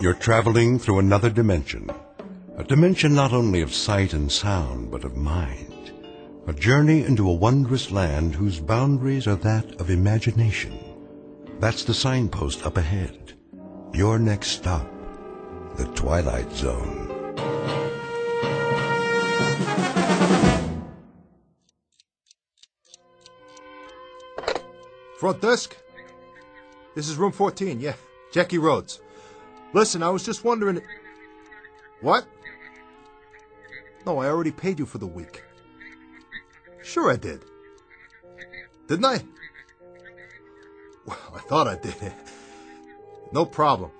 You're traveling through another dimension. A dimension not only of sight and sound, but of mind. A journey into a wondrous land whose boundaries are that of imagination. That's the signpost up ahead. Your next stop, the Twilight Zone. Front desk? This is room 14, yeah. Jackie Rhodes. Listen, I was just wondering. What? No, I already paid you for the week. Sure, I did. Didn't I? Well, I thought I did. No problem.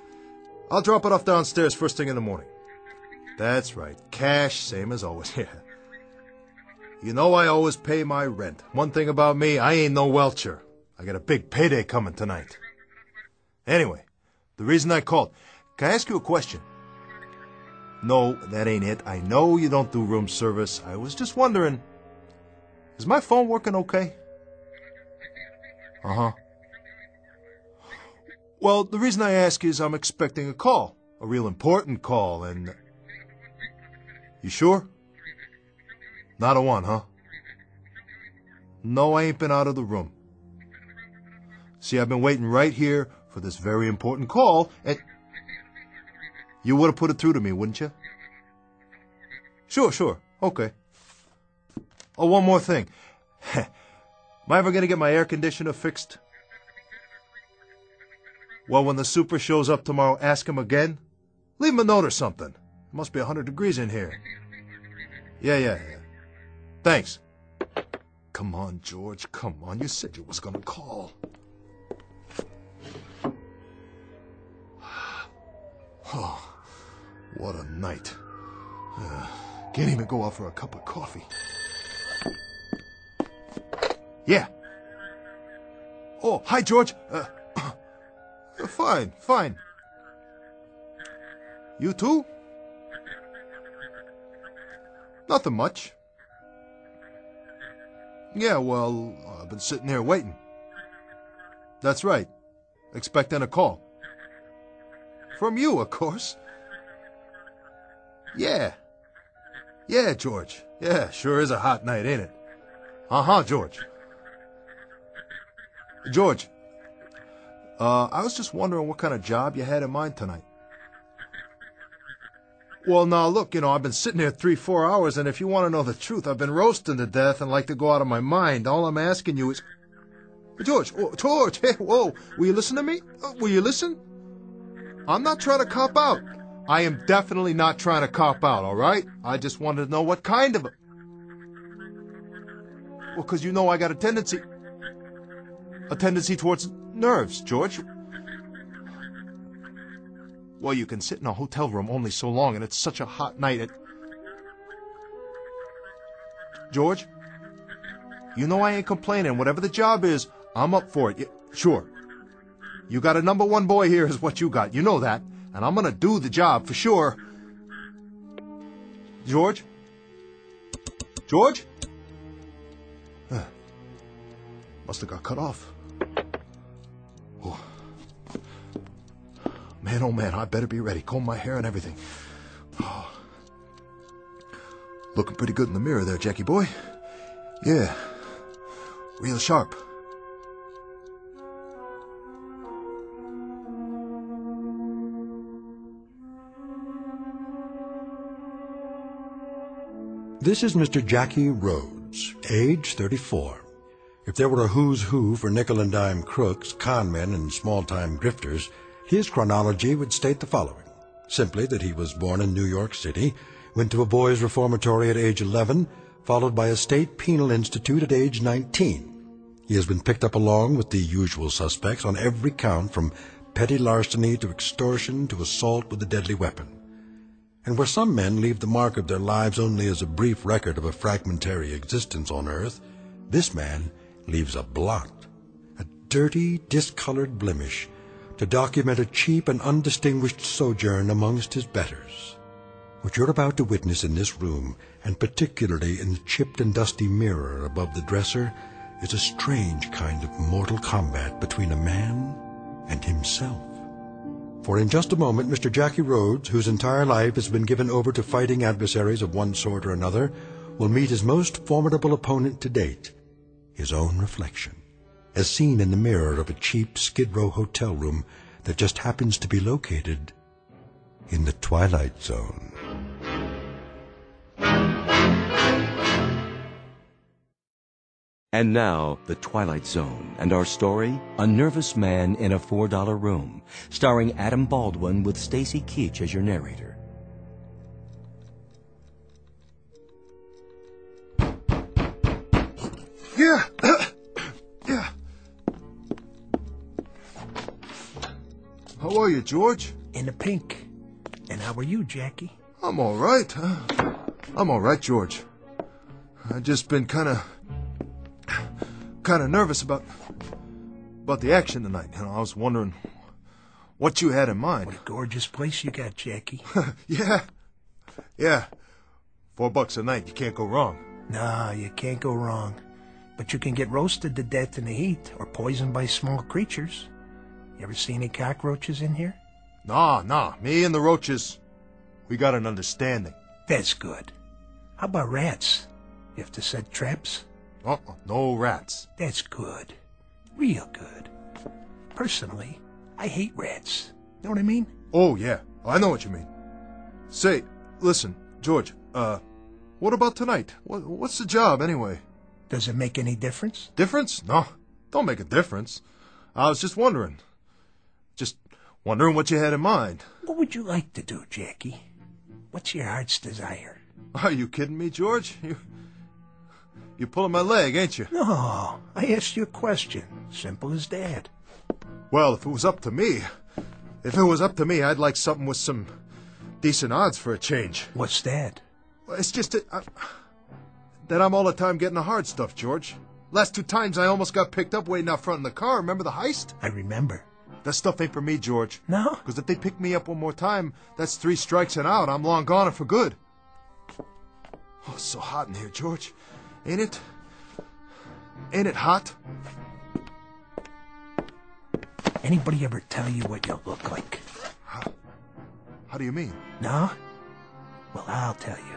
I'll drop it off downstairs first thing in the morning. That's right. Cash, same as always. Yeah. You know I always pay my rent. One thing about me, I ain't no welcher. I got a big payday coming tonight. Anyway, the reason I called. Can I ask you a question? No, that ain't it. I know you don't do room service. I was just wondering, is my phone working okay? Uh huh. Well, the reason I ask is I'm expecting a call, a real important call, and. You sure? Not a one, huh? No, I ain't been out of the room. See, I've been waiting right here for this very important call, and. You would have put it through to me, wouldn't you? Sure, sure. Okay. Oh, one more thing. Am I ever going to get my air conditioner fixed? Well, when the super shows up tomorrow, ask him again. Leave him a note or something. It must be a 100 degrees in here. Yeah, yeah, yeah. Thanks. Come on, George. Come on. You said you was going to call. Oh, what a night. Uh, can't even go out for a cup of coffee. Yeah. Oh, hi, George. Uh, fine, fine. You too? Nothing much. Yeah, well, I've been sitting here waiting. That's right. Expecting a call. From you, of course. Yeah. Yeah, George. Yeah, sure is a hot night, ain't it? Uh huh, George. George, uh, I was just wondering what kind of job you had in mind tonight. Well, now look, you know, I've been sitting here three, four hours, and if you want to know the truth, I've been roasting to death and like to go out of my mind. All I'm asking you is, George, oh, George, hey, whoa, will you listen to me? Uh, will you listen? I'm not trying to cop out. I am definitely not trying to cop out, all right? I just wanted to know what kind of a. Well, because you know I got a tendency. A tendency towards nerves, George. Well, you can sit in a hotel room only so long, and it's such a hot night at. George, you know I ain't complaining. Whatever the job is, I'm up for it. Yeah, sure. You got a number one boy here, is what you got. You know that. And I'm gonna do the job for sure. George? George? Must have got cut off. Oh. Man, oh man, I better be ready. Comb my hair and everything. Oh. Looking pretty good in the mirror there, Jackie boy. Yeah. Real sharp. This is Mr. Jackie Rhodes, age 34. If there were a who's who for nickel and dime crooks, conmen, and small-time grifters, his chronology would state the following. Simply that he was born in New York City, went to a boys' reformatory at age 11, followed by a state penal institute at age 19. He has been picked up along with the usual suspects on every count from petty larceny to extortion to assault with a deadly weapon. And where some men leave the mark of their lives only as a brief record of a fragmentary existence on earth, this man leaves a blot, a dirty, discolored blemish, to document a cheap and undistinguished sojourn amongst his betters. What you're about to witness in this room, and particularly in the chipped and dusty mirror above the dresser, is a strange kind of mortal combat between a man and himself. For in just a moment, Mr. Jackie Rhodes, whose entire life has been given over to fighting adversaries of one sort or another, will meet his most formidable opponent to date, his own reflection, as seen in the mirror of a cheap Skid Row hotel room that just happens to be located in the Twilight Zone. And now, The Twilight Zone, and our story, A Nervous Man in a $4 Room, starring Adam Baldwin with Stacy Keach as your narrator. Yeah. yeah. How are you, George? In the pink. And how are you, Jackie? I'm all right. Huh? I'm all right, George. I just been kind of kind of nervous about about the action tonight. You know, I was wondering what you had in mind. What a gorgeous place you got, Jackie. yeah, yeah. Four bucks a night, you can't go wrong. nah, you can't go wrong. But you can get roasted to death in the heat or poisoned by small creatures. You ever see any cockroaches in here? Nah, nah. Me and the roaches, we got an understanding. That's good. How about rats? You have to set traps? Uh-uh, no rats. That's good. Real good. Personally, I hate rats. Know what I mean? Oh yeah, I know what you mean. Say, listen, George. Uh, what about tonight? What, what's the job anyway? Does it make any difference? Difference? No, don't make a difference. I was just wondering. Just wondering what you had in mind. What would you like to do, Jackie? What's your heart's desire? Are you kidding me, George? You, you're pulling my leg, ain't you? No, I asked you a question. Simple as that. Well, if it was up to me, if it was up to me, I'd like something with some decent odds for a change. What's that? It's just that, I, that I'm all the time getting the hard stuff, George. Last two times I almost got picked up waiting out front in the car. Remember the heist? I remember. That stuff ain't for me, George. No? Because if they pick me up one more time, that's three strikes and out. I'm long gone and for good. Oh, it's so hot in here, George. Ain't it? Ain't it hot? Anybody ever tell you what you look like? How how do you mean? No? Well, I'll tell you.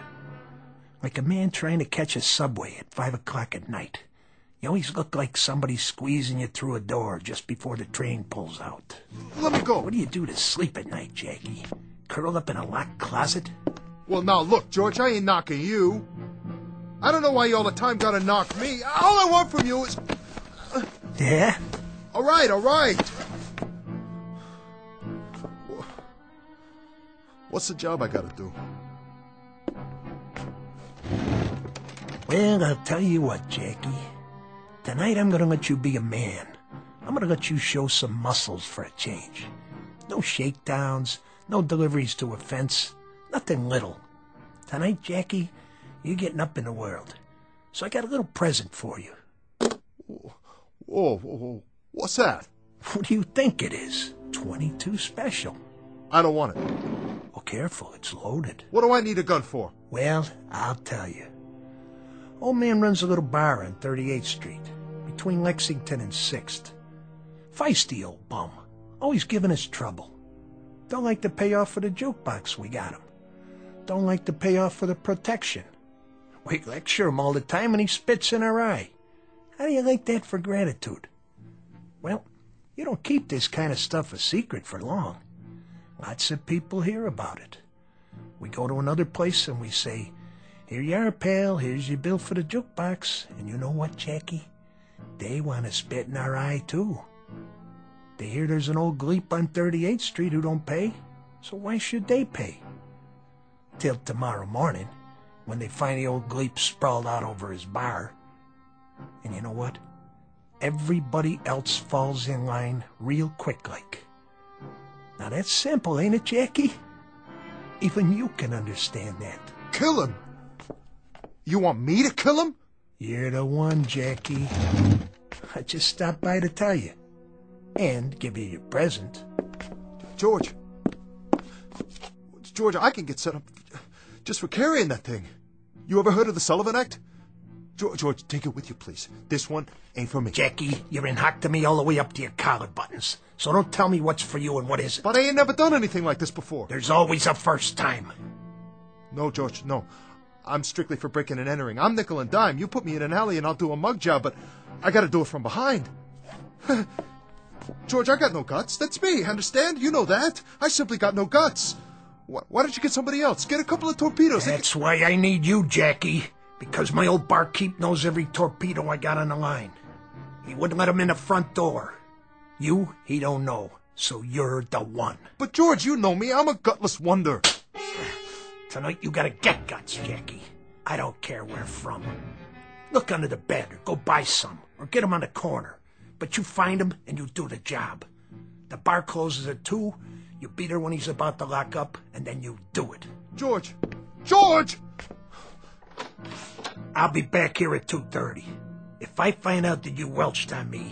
Like a man trying to catch a subway at five o'clock at night. You always look like somebody squeezing you through a door just before the train pulls out. Let me go. What do you do to sleep at night, Jackie? Curl up in a locked closet? Well, now look, George, I ain't knocking you. I don't know why you all the time gotta knock me. All I want from you is. Yeah? All right, all right. What's the job I gotta do? Well, I'll tell you what, Jackie. Tonight I'm gonna let you be a man. I'm gonna let you show some muscles for a change. No shakedowns, no deliveries to a fence, nothing little. Tonight, Jackie, you're getting up in the world. So I got a little present for you. Whoa, whoa, whoa. what's that? What do you think it is? 22 special. I don't want it. Well, careful, it's loaded. What do I need a gun for? Well, I'll tell you. Old man runs a little bar on 38th Street, between Lexington and 6th. Feisty old bum, always giving us trouble. Don't like to pay off for the jukebox we got him. Don't like to pay off for the protection. We lecture him all the time and he spits in our eye. How do you like that for gratitude? Well, you don't keep this kind of stuff a secret for long. Lots of people hear about it. We go to another place and we say, Here you are, pal, here's your bill for the jukebox. And you know what, Jackie? They want to spit in our eye, too. They hear there's an old gleep on 38th Street who don't pay, so why should they pay? Till tomorrow morning, when they find the old gleep sprawled out over his bar. And you know what? Everybody else falls in line real quick like. Now that's simple, ain't it, Jackie? Even you can understand that. Kill him. You want me to kill him? You're the one, Jackie. I just stopped by to tell you. And give you your present. George. George, I can get set up just for carrying that thing. You ever heard of the Sullivan Act? George, George, take it with you, please. This one ain't for me. Jackie, you're in hock to me all the way up to your collar buttons. So don't tell me what's for you and what isn't. But I ain't never done anything like this before. There's always a first time. No, George, no. I'm strictly for breaking and entering. I'm nickel and dime. You put me in an alley and I'll do a mug job, but I gotta do it from behind. George, I got no guts. That's me, understand? You know that. I simply got no guts. Why, why don't you get somebody else? Get a couple of torpedoes. That's why I need you, Jackie. Because my old barkeep knows every torpedo I got on the line. He wouldn't let him in the front door. You, he don't know. So you're the one. But George, you know me. I'm a gutless wonder. Tonight you gotta get guts, Jackie. I don't care where from. Look under the bed or go buy some or get 'em on the corner. But you find him and you do the job. The bar closes at two. You beat her when he's about to lock up, and then you do it. George! George! I'll be back here at 2.30. If I find out that you welched on me,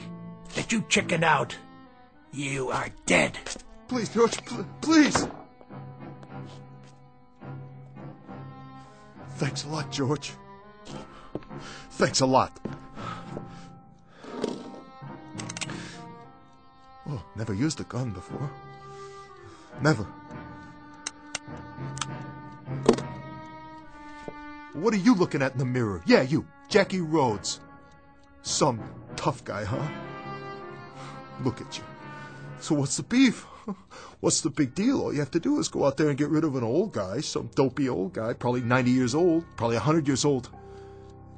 that you chickened out, you are dead. Please, George, pl- please! Thanks a lot, George. Thanks a lot. Oh, never used a gun before. Never. What are you looking at in the mirror? Yeah, you, Jackie Rhodes. Some tough guy, huh? Look at you. So what's the beef? What's the big deal? All you have to do is go out there and get rid of an old guy, some dopey old guy, probably 90 years old, probably 100 years old.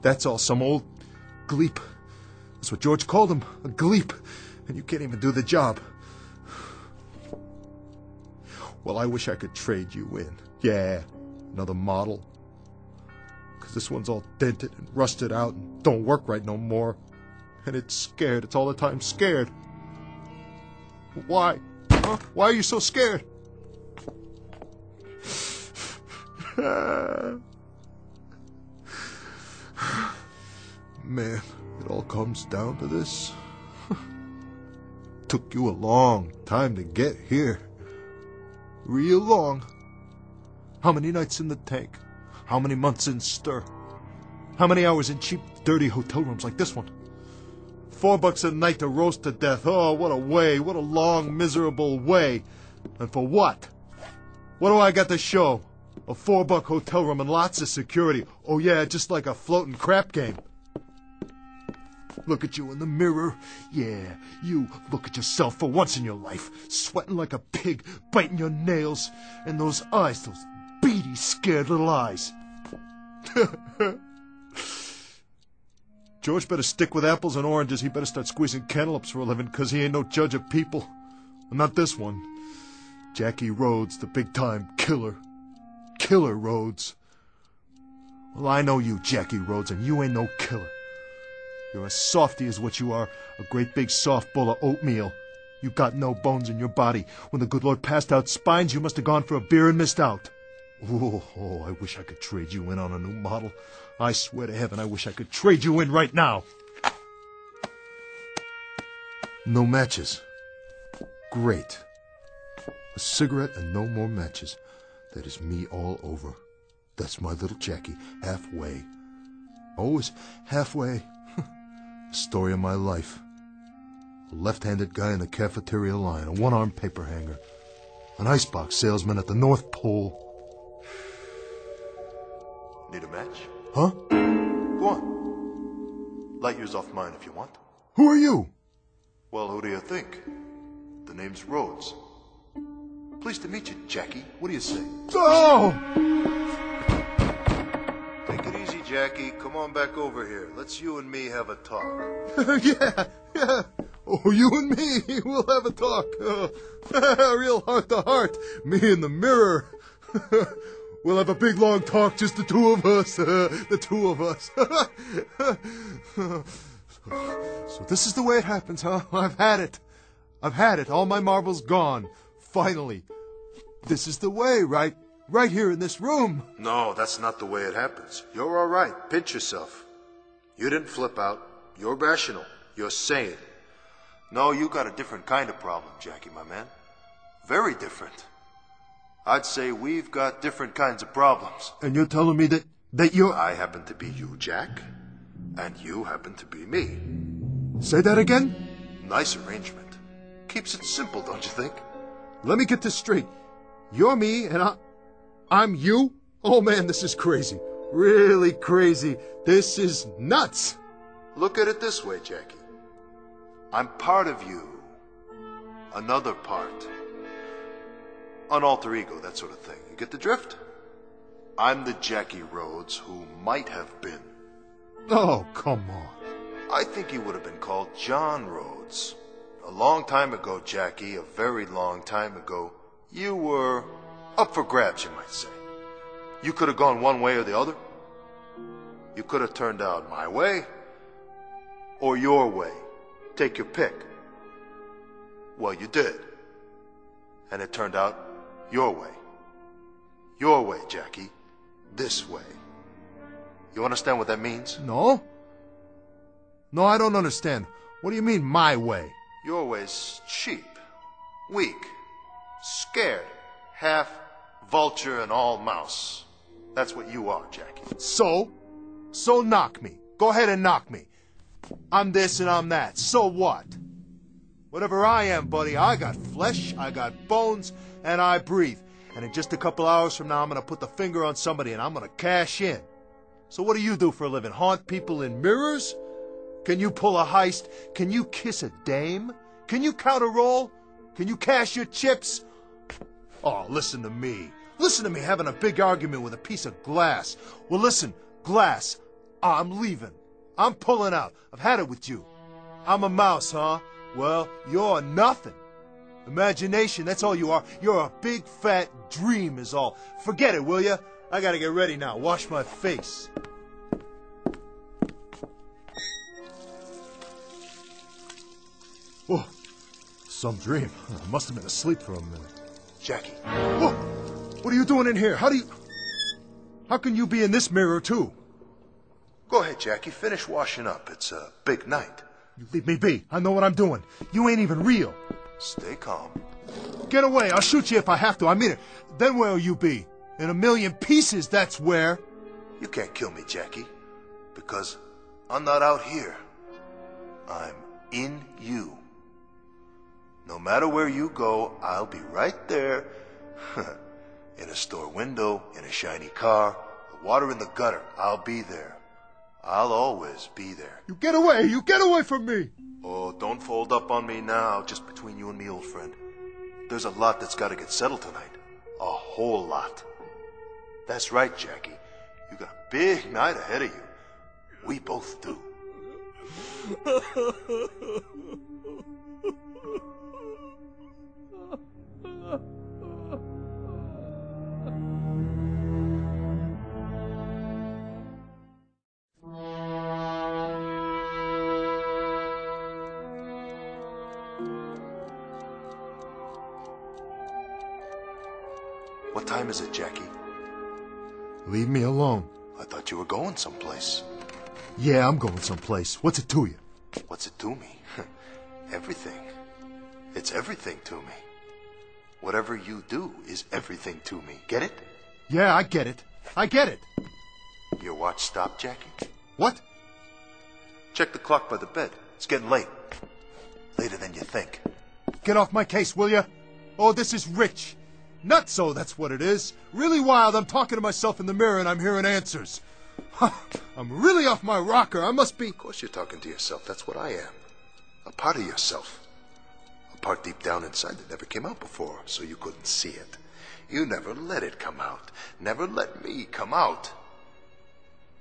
That's all, some old gleep. That's what George called him, a gleep. And you can't even do the job. Well, I wish I could trade you in. Yeah, another model. Because this one's all dented and rusted out and don't work right no more. And it's scared. It's all the time scared. Why? Huh? Why are you so scared? Man, it all comes down to this. Took you a long time to get here. Real long. How many nights in the tank? How many months in stir? How many hours in cheap, dirty hotel rooms like this one? Four bucks a night to roast to death. Oh, what a way. What a long, miserable way. And for what? What do I got to show? A four buck hotel room and lots of security. Oh, yeah, just like a floating crap game. Look at you in the mirror. Yeah, you look at yourself for once in your life, sweating like a pig, biting your nails, and those eyes, those beady, scared little eyes. George better stick with apples and oranges. He better start squeezing cantaloupes for a living, 'cause he ain't no judge of people. Not this one. Jackie Rhodes, the big time killer. Killer Rhodes. Well, I know you, Jackie Rhodes, and you ain't no killer. You're as softy as what you are, a great big soft bowl of oatmeal. You've got no bones in your body. When the good Lord passed out spines, you must have gone for a beer and missed out. Oh, oh, I wish I could trade you in on a new model. I swear to heaven, I wish I could trade you in right now. No matches. Great. A cigarette and no more matches. That is me all over. That's my little Jackie, halfway. Oh, Always halfway. Story of my life. A left-handed guy in the cafeteria line, a one-armed paper hanger, an icebox salesman at the North Pole. Need a match? Huh? Go on. Light yours off mine if you want. Who are you? Well, who do you think? The name's Rhodes. Pleased to meet you, Jackie. What do you say? Oh! Jackie. Come on back over here. Let's you and me have a talk. yeah, yeah. Oh, you and me, we'll have a talk. Uh, real heart to heart. Me in the mirror. we'll have a big long talk, just the two of us. Uh, the two of us. so this is the way it happens, huh? I've had it. I've had it. All my marbles gone. Finally. This is the way, right? Right here in this room. No, that's not the way it happens. You're all right. Pinch yourself. You didn't flip out. You're rational. You're sane. No, you got a different kind of problem, Jackie, my man. Very different. I'd say we've got different kinds of problems. And you're telling me that, that you're... I happen to be you, Jack. And you happen to be me. Say that again? Nice arrangement. Keeps it simple, don't you think? Let me get this straight. You're me and I. I'm you? Oh man, this is crazy. Really crazy. This is nuts. Look at it this way, Jackie. I'm part of you. Another part. An alter ego, that sort of thing. You get the drift? I'm the Jackie Rhodes who might have been. Oh, come on. I think he would have been called John Rhodes. A long time ago, Jackie, a very long time ago, you were up for grabs, you might say. You could have gone one way or the other. You could have turned out my way or your way. Take your pick. Well, you did. And it turned out your way. Your way, Jackie. This way. You understand what that means? No? No, I don't understand. What do you mean, my way? Your way's cheap, weak, scared, half vulture and all mouse. That's what you are, Jackie. So? So knock me. Go ahead and knock me. I'm this and I'm that. So what? Whatever I am, buddy, I got flesh, I got bones, and I breathe. And in just a couple hours from now, I'm gonna put the finger on somebody and I'm gonna cash in. So what do you do for a living? Haunt people in mirrors? Can you pull a heist? Can you kiss a dame? Can you count a roll? Can you cash your chips? Oh, listen to me. Listen to me having a big argument with a piece of glass. Well, listen, glass, I'm leaving. I'm pulling out. I've had it with you. I'm a mouse, huh? Well, you're nothing. Imagination, that's all you are. You're a big fat dream, is all. Forget it, will ya? I gotta get ready now. Wash my face. Oh, some dream. I must have been asleep for a minute. Jackie! What are you doing in here? How do you. How can you be in this mirror, too? go ahead, Jackie. Finish washing up. It's a big night. You leave me be. I know what I'm doing. You ain't even real. Stay calm. Get away. I'll shoot you if I have to. I mean it. Then where'll you be? In a million pieces, that's where. You can't kill me, Jackie, because I'm not out here. I'm in you. No matter where you go, I'll be right there. in a store window, in a shiny car, the water in the gutter, I'll be there. I'll always be there. You get away. You get away from me. Oh, don't fold up on me now, just between you and me, old friend. There's a lot that's got to get settled tonight. A whole lot. That's right, Jackie. You got a big night ahead of you. We both do. Leave me alone. I thought you were going someplace. Yeah, I'm going someplace. What's it to you? What's it to me? everything. It's everything to me. Whatever you do is everything to me. Get it? Yeah, I get it. I get it. Your watch stopped, Jackie? What? Check the clock by the bed. It's getting late. Later than you think. Get off my case, will you? Oh, this is rich. Nutso, that's what it is. Really wild. I'm talking to myself in the mirror and I'm hearing answers. I'm really off my rocker. I must be. Of course you're talking to yourself. That's what I am. A part of yourself. A part deep down inside that never came out before, so you couldn't see it. You never let it come out. Never let me come out.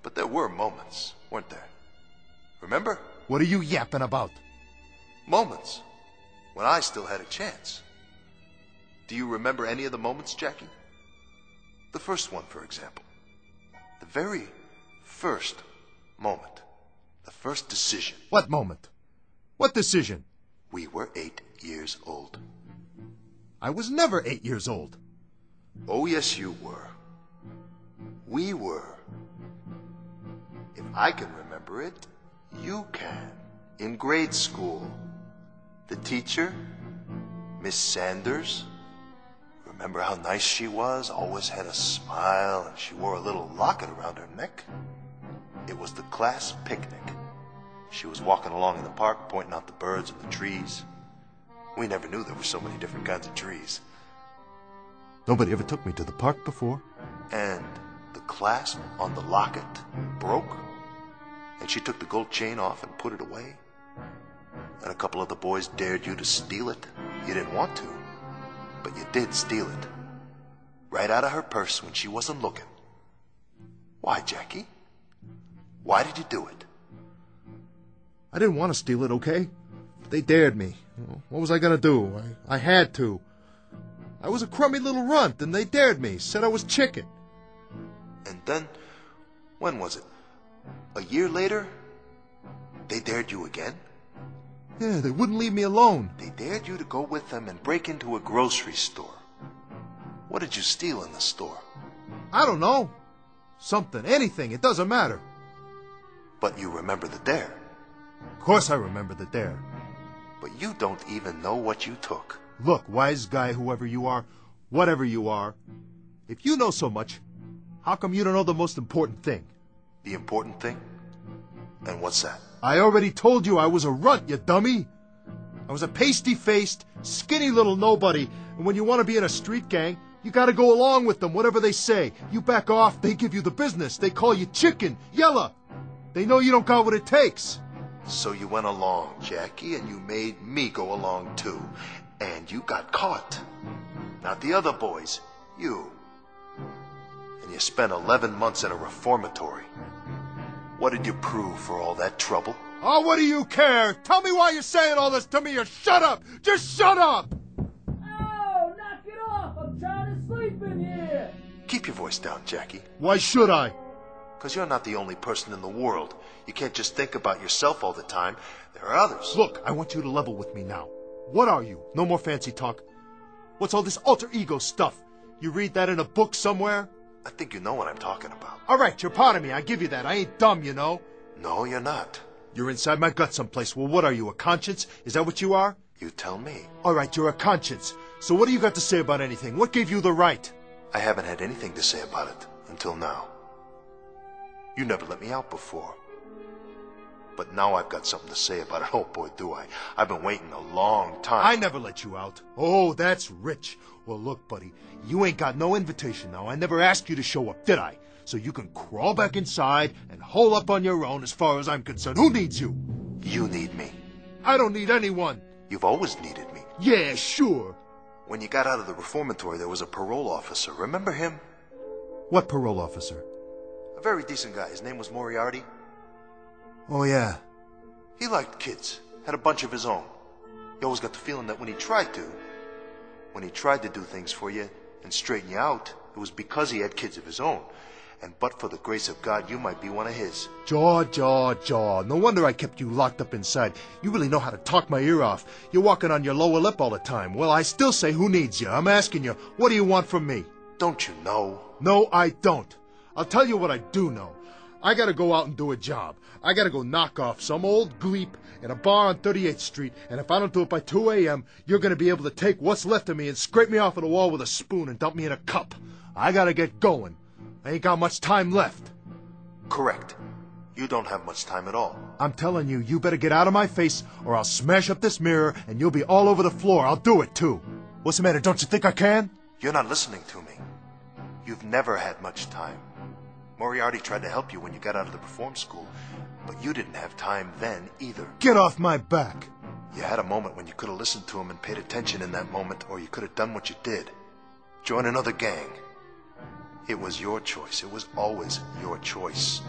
But there were moments, weren't there? Remember? What are you yapping about? Moments. When I still had a chance. Do you remember any of the moments, Jackie? The first one, for example. The very first moment. The first decision. What moment? What decision? We were eight years old. I was never eight years old. Oh, yes, you were. We were. If I can remember it, you can. In grade school. The teacher, Miss Sanders. Remember how nice she was? Always had a smile, and she wore a little locket around her neck. It was the class picnic. She was walking along in the park, pointing out the birds and the trees. We never knew there were so many different kinds of trees. Nobody ever took me to the park before. And the clasp on the locket broke. And she took the gold chain off and put it away. And a couple of the boys dared you to steal it. You didn't want to, but you did steal it. Right out of her purse when she wasn't looking. Why, Jackie? Why did you do it? I didn't want to steal it, okay? But They dared me. What was I going to do? I, I had to. I was a crummy little runt, and they dared me, said I was chicken. And then, when was it? A year later? They dared you again? Yeah, they wouldn't leave me alone. They dared you to go with them and break into a grocery store. What did you steal in the store? I don't know. Something, anything, it doesn't matter. But you remember the dare. Of course I remember the dare. But you don't even know what you took. Look, wise guy, whoever you are, whatever you are, if you know so much, how come you don't know the most important thing? The important thing? And what's that? I already told you I was a runt, you dummy. I was a pasty-faced, skinny little nobody, and when you want to be in a street gang, you gotta go along with them, whatever they say. You back off, they give you the business. They call you chicken, yella. They know you don't got what it takes. So you went along, Jackie, and you made me go along too. And you got caught. Not the other boys, you. And you spent 11 months in a reformatory. What did you prove for all that trouble? Oh, what do you care? Tell me why you're saying all this to me or shut up! Just shut up! Oh, knock it off! I'm trying to sleep in here! Keep your voice down, Jackie. Why should I? Because you're not the only person in the world. You can't just think about yourself all the time. There are others. Look, I want you to level with me now. What are you? No more fancy talk. What's all this alter ego stuff? You read that in a book somewhere? I think you know what I'm talking about. All right, you're part of me. I give you that. I ain't dumb, you know. No, you're not. You're inside my gut someplace. Well, what are you, a conscience? Is that what you are? You tell me. All right, you're a conscience. So what do you got to say about anything? What gave you the right? I haven't had anything to say about it until now. You never let me out before. But now I've got something to say about it. Oh boy, do I. I've been waiting a long time. I never let you out. Oh, that's rich. Well, look, buddy, you ain't got no invitation now. I never asked you to show up, did I? So you can crawl back inside and hole up on your own as far as I'm concerned. Who needs you? You need me. I don't need anyone. You've always needed me. Yeah, sure. When you got out of the reformatory, there was a parole officer. Remember him? What parole officer? A very decent guy. His name was Moriarty. Oh, yeah. He liked kids, had a bunch of his own. You always got the feeling that when he tried to, when he tried to do things for you and straighten you out, it was because he had kids of his own. And but for the grace of God, you might be one of his. Jaw, jaw, jaw. No wonder I kept you locked up inside. You really know how to talk my ear off. You're walking on your lower lip all the time. Well, I still say, who needs you? I'm asking you, what do you want from me? Don't you know? No, I don't. I'll tell you what I do know. I gotta go out and do a job. I gotta go knock off some old gleep in a bar on 38th Street, and if I don't do it by 2 a.m., you're gonna be able to take what's left of me and scrape me off of the wall with a spoon and dump me in a cup. I gotta get going. I ain't got much time left. Correct. You don't have much time at all. I'm telling you, you better get out of my face, or I'll smash up this mirror and you'll be all over the floor. I'll do it too. What's the matter? Don't you think I can? You're not listening to me. You've never had much time. Moriarty tried to help you when you got out of the reform school, but you didn't have time then either. Get off my back. You had a moment when you could have listened to him and paid attention in that moment, or you could have done what you did. Join another gang. It was your choice. It was always your choice.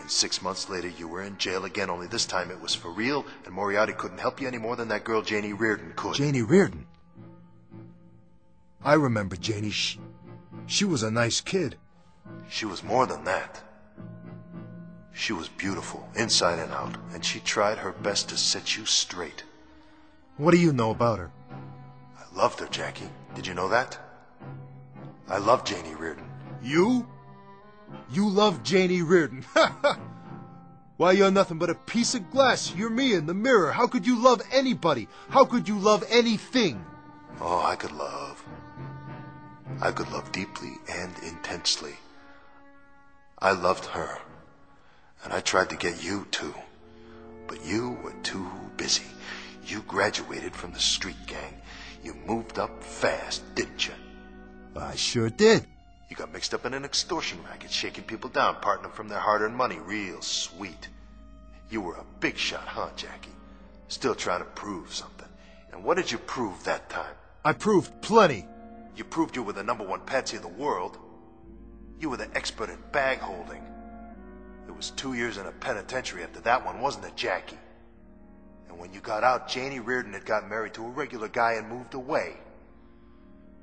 And six months later, you were in jail again, only this time it was for real, and Moriarty couldn't help you any more than that girl Janie Reardon could. Janie Reardon. I remember Janie. She, she was a nice kid. She was more than that. She was beautiful, inside and out, and she tried her best to set you straight. What do you know about her? I loved her, Jackie. Did you know that? I love Janie Reardon. You? You love Janie Reardon. Ha ha! Why, you're nothing but a piece of glass. You're me in the mirror. How could you love anybody? How could you love anything? Oh, I could love. I could love deeply and intensely. I loved her. And I tried to get you too. But you were too busy. You graduated from the street gang. You moved up fast, didn't you? I sure did. You got mixed up in an extortion racket, shaking people down, parting them from their hard-earned money. Real sweet. You were a big shot, huh, Jackie? Still trying to prove something. And what did you prove that time? I proved plenty. You proved you were the number one patsy in the world. You were the expert at bag holding. It was two years in a penitentiary after that one, wasn't it, Jackie? And when you got out, Janie Reardon had got married to a regular guy and moved away.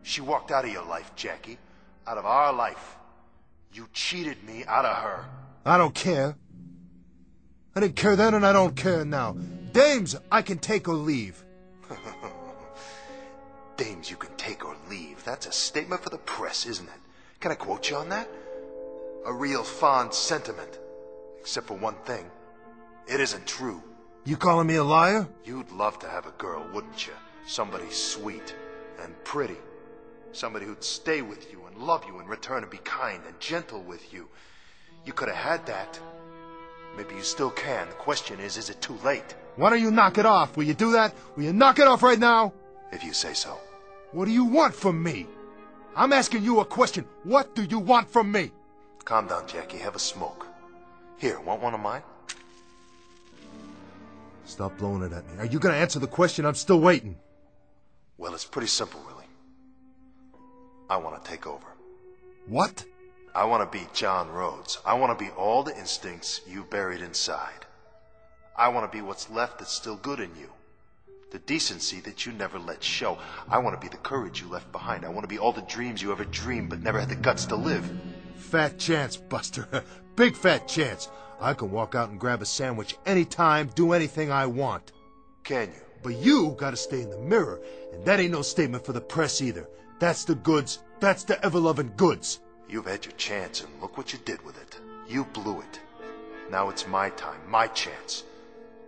She walked out of your life, Jackie. Out of our life. You cheated me out of her. I don't care. I didn't care then and I don't care now. Dames, I can take or leave. Dames you can take or leave. That's a statement for the press, isn't it? Can I quote you on that? A real fond sentiment. Except for one thing. It isn't true. You calling me a liar? You'd love to have a girl, wouldn't you? Somebody sweet and pretty. Somebody who'd stay with you and love you in return and be kind and gentle with you. You could have had that. Maybe you still can. The question is, is it too late? Why don't you knock it off? Will you do that? Will you knock it off right now? If you say so. What do you want from me? I'm asking you a question. What do you want from me? Calm down, Jackie. Have a smoke. Here, want one of mine? Stop blowing it at me. Are you going to answer the question? I'm still waiting. Well, it's pretty simple, really. I want to take over. What? I want to be John Rhodes. I want to be all the instincts you buried inside. I want to be what's left that's still good in you. The decency that you never let show. I want to be the courage you left behind. I want to be all the dreams you ever dreamed but never had the guts to live. Fat chance, Buster. Big fat chance. I can walk out and grab a sandwich anytime, do anything I want. Can you? But you gotta stay in the mirror, and that ain't no statement for the press either. That's the goods. That's the ever-loving goods. You've had your chance, and look what you did with it. You blew it. Now it's my time, my chance.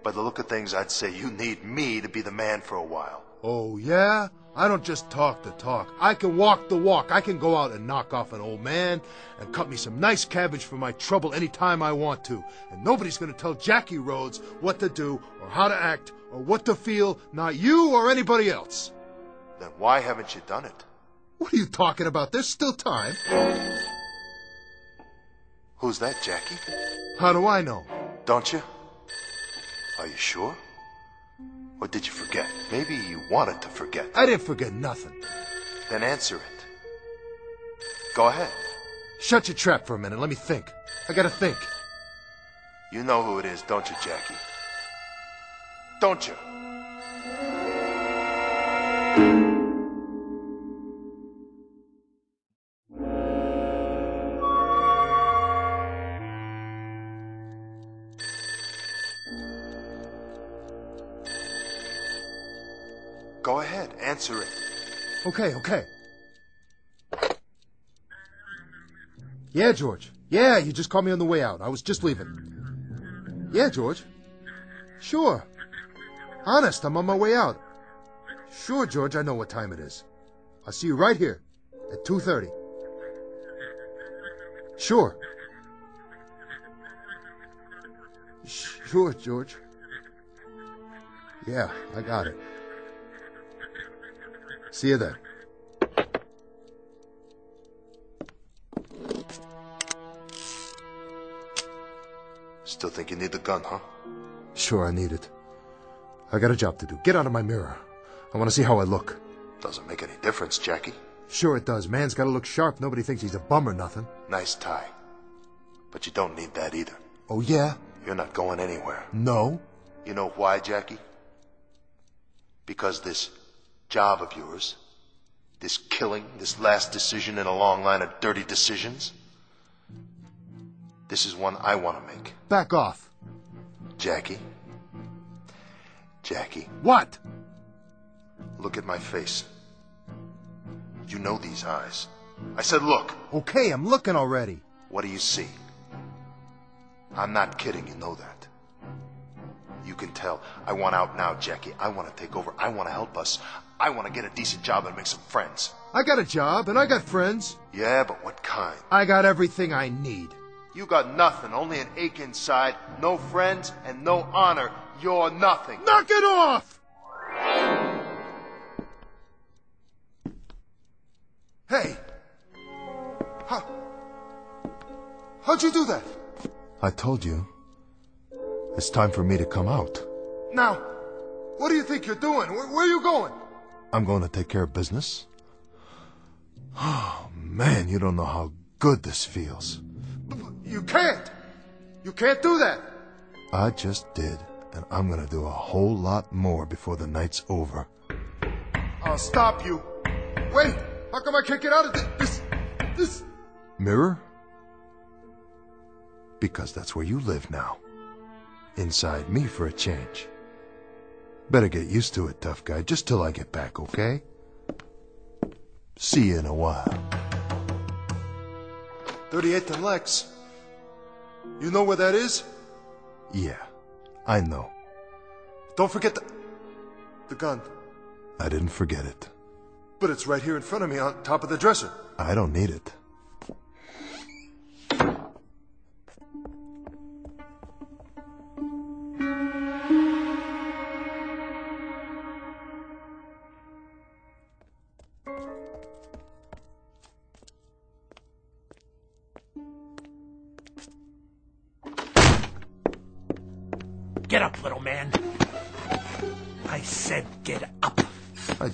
By the look of things, I'd say you need me to be the man for a while. Oh, yeah? I don't just talk the talk. I can walk the walk. I can go out and knock off an old man and cut me some nice cabbage for my trouble anytime I want to. And nobody's going to tell Jackie Rhodes what to do or how to act or what to feel, not you or anybody else. Then why haven't you done it? What are you talking about? There's still time. Who's that, Jackie? How do I know? Don't you? Are you sure? Or did you forget? Maybe you wanted to forget. I didn't forget nothing. Then answer it. Go ahead. Shut your trap for a minute. Let me think. I gotta think. You know who it is, don't you, Jackie? Don't you? Okay, okay. Yeah, George. Yeah, you just called me on the way out. I was just leaving. Yeah, George. Sure. Honest, I'm on my way out. Sure, George, I know what time it is. I'll see you right here at 2.30. Sure. Sure, George. Yeah, I got it. See you there. Still think you need the gun, huh? Sure, I need it. I got a job to do. Get out of my mirror. I want to see how I look. Doesn't make any difference, Jackie. Sure it does. Man's got to look sharp. Nobody thinks he's a bum or nothing. Nice tie. But you don't need that either. Oh, yeah? You're not going anywhere. No? You know why, Jackie? Because this job of yours, this killing, this last decision in a long line of dirty decisions, this is one I want to make. Back off. Jackie. Jackie, What? look at my face. You know these eyes. I said, look. Okay, I'm looking already. What do you see? I'm not kidding, you know that. You can tell. I want out now, Jackie. I want to take over. I want to help us. I want to get a decent job and make some friends. I got a job and I got friends. Yeah, but what kind? I got everything I need. You got nothing, only an ache inside, no friends, and no honor. You're nothing. Knock it off! Hey! How... How'd you do that? I told you. It's time for me to come out. Now, what do you think you're doing? Where, where are you going? I'm going to take care of business. Oh, man, you don't know how good this feels. You can't! You can't do that! I just did, and I'm gonna do a whole lot more before the night's over. I'll stop you. Wait! How come I can't get out of this? This. this... Mirror? Because that's where you live now. Inside me for a change. Better get used to it, tough guy, just till I get back, okay? See you in a while. 38th and Lex. You know where that is? Yeah, I know. Don't forget the... the gun. I didn't forget it. But it's right here in front of me on top of the dresser. I don't need it.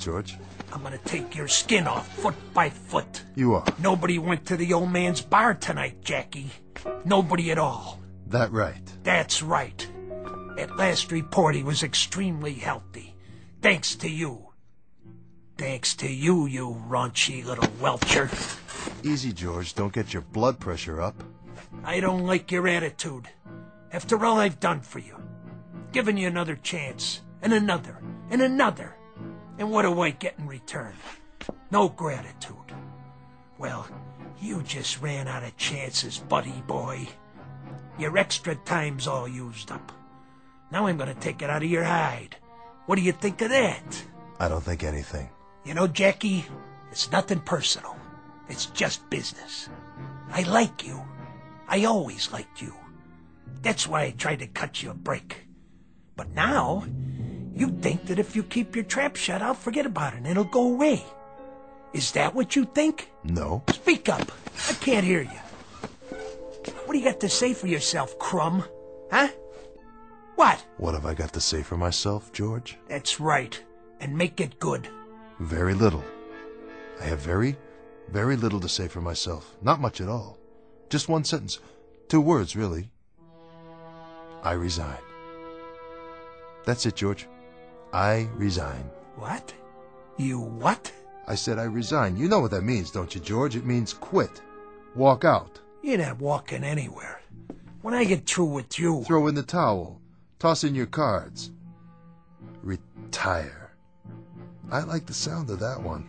George. I'm gonna take your skin off foot by foot. You are. Nobody went to the old man's bar tonight, Jackie. Nobody at all. That right. That's right. At last report, he was extremely healthy. Thanks to you. Thanks to you, you raunchy little welcher. Easy, George. Don't get your blood pressure up. I don't like your attitude. After all I've done for you. Given you another chance, and another, and another. And what do I get in return? No gratitude. Well, you just ran out of chances, buddy boy. Your extra time's all used up. Now I'm gonna take it out of your hide. What do you think of that? I don't think anything. You know, Jackie, it's nothing personal. It's just business. I like you. I always liked you. That's why I tried to cut you a break. But now, you think that if you keep your trap shut, I'll forget about it and it'll go away. Is that what you think? No. Speak up. I can't hear you. What do you got to say for yourself, Crumb? Huh? What? What have I got to say for myself, George? That's right. And make it good. Very little. I have very, very little to say for myself. Not much at all. Just one sentence. Two words, really. I resign. That's it, George. I resign. What? You what? I said I resign. You know what that means, don't you, George? It means quit. Walk out. You're not walking anywhere. When I get through with you... Throw in the towel. Toss in your cards. Retire. I like the sound of that one.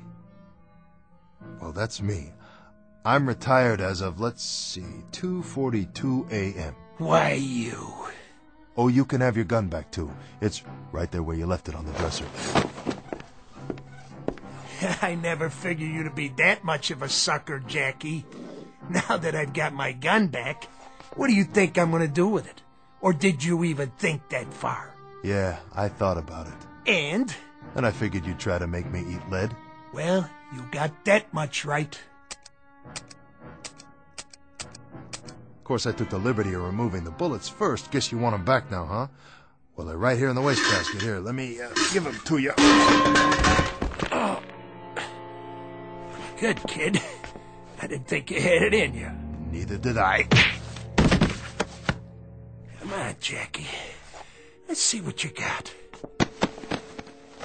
Well, that's me. I'm retired as of, let's see, 2.42 a.m. Why, you... Oh, you can have your gun back, too. It's right there where you left it on the dresser. I never figured you to be that much of a sucker, Jackie. Now that I've got my gun back, what do you think I'm going to do with it? Or did you even think that far? Yeah, I thought about it. And? And I figured you'd try to make me eat lead. Well, you got that much right. Of course, I took the liberty of removing the bullets first. Guess you want them back now, huh? Well, they're right here in the wastebasket. Here, let me uh, give them to you. Oh. Good kid. I didn't think you had it in you. Neither did I. Come on, Jackie. Let's see what you got.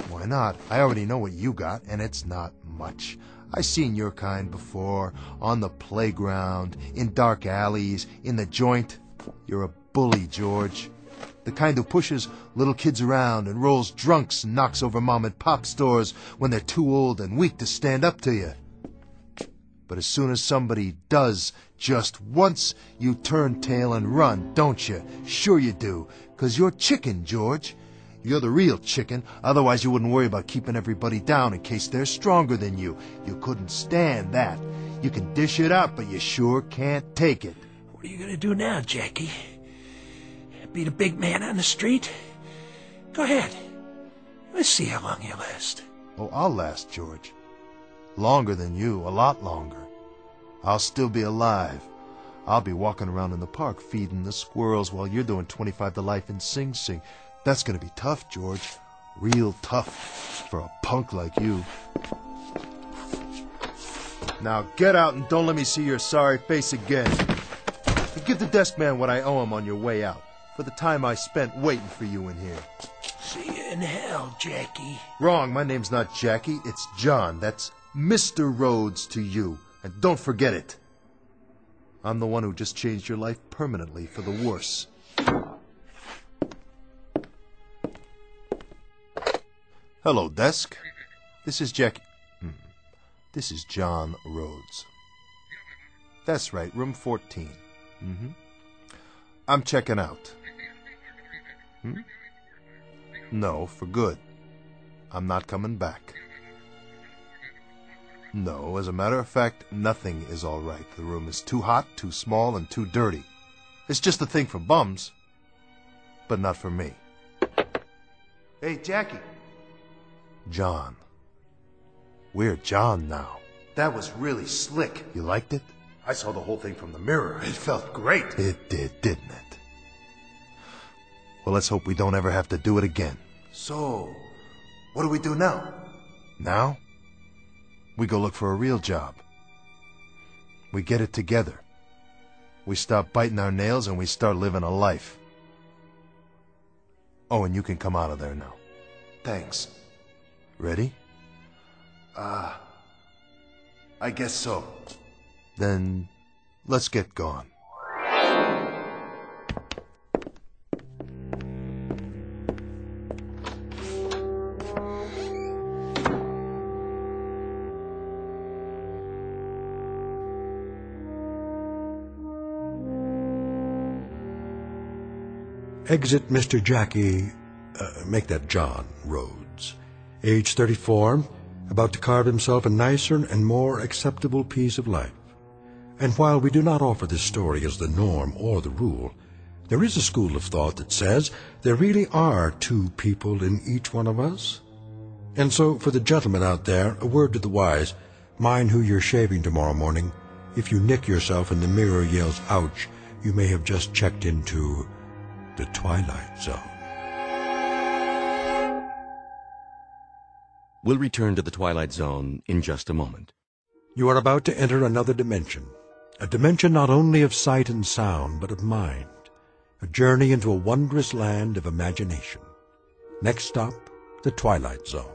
Why not? I already know what you got, and it's not much. I seen your kind before, on the playground, in dark alleys, in the joint. You're a bully, George. The kind who pushes little kids around and rolls drunks and knocks over mom and pop stores when they're too old and weak to stand up to you. But as soon as somebody does just once, you turn tail and run, don't you? Sure you do, 'cause you're chicken, George. You're the real chicken, otherwise you wouldn't worry about keeping everybody down in case they're stronger than you. You couldn't stand that. You can dish it out, but you sure can't take it. What are you gonna do now, Jackie? Beat a big man on the street? Go ahead. Let's see how long you last. Oh, I'll last, George. Longer than you, a lot longer. I'll still be alive. I'll be walking around in the park feeding the squirrels while you're doing 25 to life in Sing Sing. That's gonna be tough, George. Real tough for a punk like you. Now get out and don't let me see your sorry face again. And give the desk man what I owe him on your way out for the time I spent waiting for you in here. See you in hell, Jackie. Wrong, my name's not Jackie, it's John. That's Mr. Rhoades to you. And don't forget it. I'm the one who just changed your life permanently for the worse. Hello, desk. This is Jackie. Hmm. This is John Rhoades. That's right, room 14. Mm-hmm. I'm checking out. Hmm? No, for good. I'm not coming back. No, as a matter of fact, nothing is all right. The room is too hot, too small, and too dirty. It's just a thing for bums, but not for me. Hey, Jackie. John. We're John now. That was really slick. You liked it? I saw the whole thing from the mirror. It felt great. It did, didn't it? Well, let's hope we don't ever have to do it again. So, what do we do now? Now? We go look for a real job. We get it together. We stop biting our nails and we start living a life. Oh, and you can come out of there now. Thanks. Ready? Ah, I guess so. Then let's get gone. Exit Mr. Jackie, uh, make that John Rhoades, age 34, about to carve himself a nicer and more acceptable piece of life. And while we do not offer this story as the norm or the rule, there is a school of thought that says there really are two people in each one of us. And so, for the gentlemen out there, a word to the wise, mind who you're shaving tomorrow morning. If you nick yourself and the mirror yells, ouch, you may have just checked into the Twilight Zone. We'll return to the Twilight Zone in just a moment. You are about to enter another dimension, a dimension not only of sight and sound, but of mind, a journey into a wondrous land of imagination. Next stop, the Twilight Zone.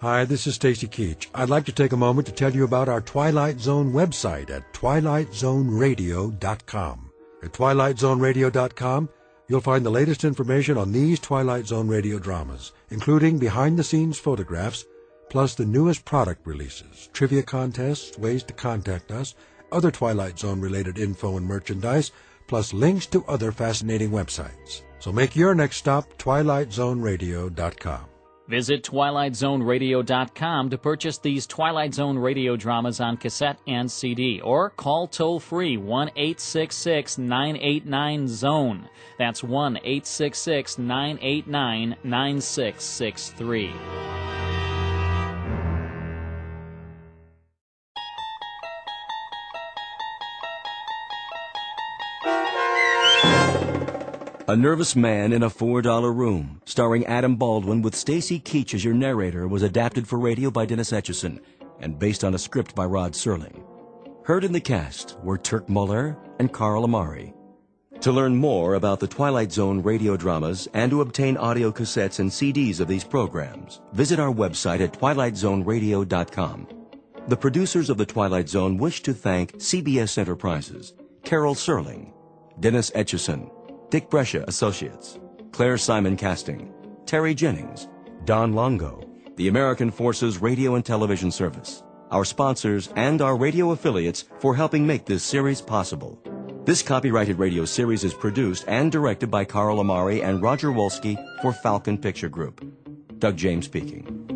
Hi, this is Stacy Keach. I'd like to take a moment to tell you about our Twilight Zone website at twilightzoneradio.com. At twilightzoneradio.com, you'll find the latest information on these Twilight Zone radio dramas, including behind-the-scenes photographs, plus the newest product releases, trivia contests, ways to contact us, other Twilight Zone-related info and merchandise, plus links to other fascinating websites. So make your next stop twilightzoneradio.com. Visit TwilightZoneRadio.com to purchase these Twilight Zone radio dramas on cassette and CD, or call toll free 1 866 989 Zone. That's 1 A Nervous Man in a $4 Room, starring Adam Baldwin with Stacy Keach as your narrator, was adapted for radio by Dennis Etchison and based on a script by Rod Serling. Heard in the cast were Turk Muller and Carl Amari. To learn more about the Twilight Zone radio dramas and to obtain audio cassettes and CDs of these programs, visit our website at twilightzoneradio.com. The producers of The Twilight Zone wish to thank CBS Enterprises, Carol Serling, Dennis Etchison, Dick Brescia Associates, Claire Simon Casting, Terry Jennings, Don Longo, the American Forces Radio and Television Service, our sponsors, and our radio affiliates for helping make this series possible. This copyrighted radio series is produced and directed by Carl Amari and Roger Wolski for Falcon Picture Group. Doug James speaking.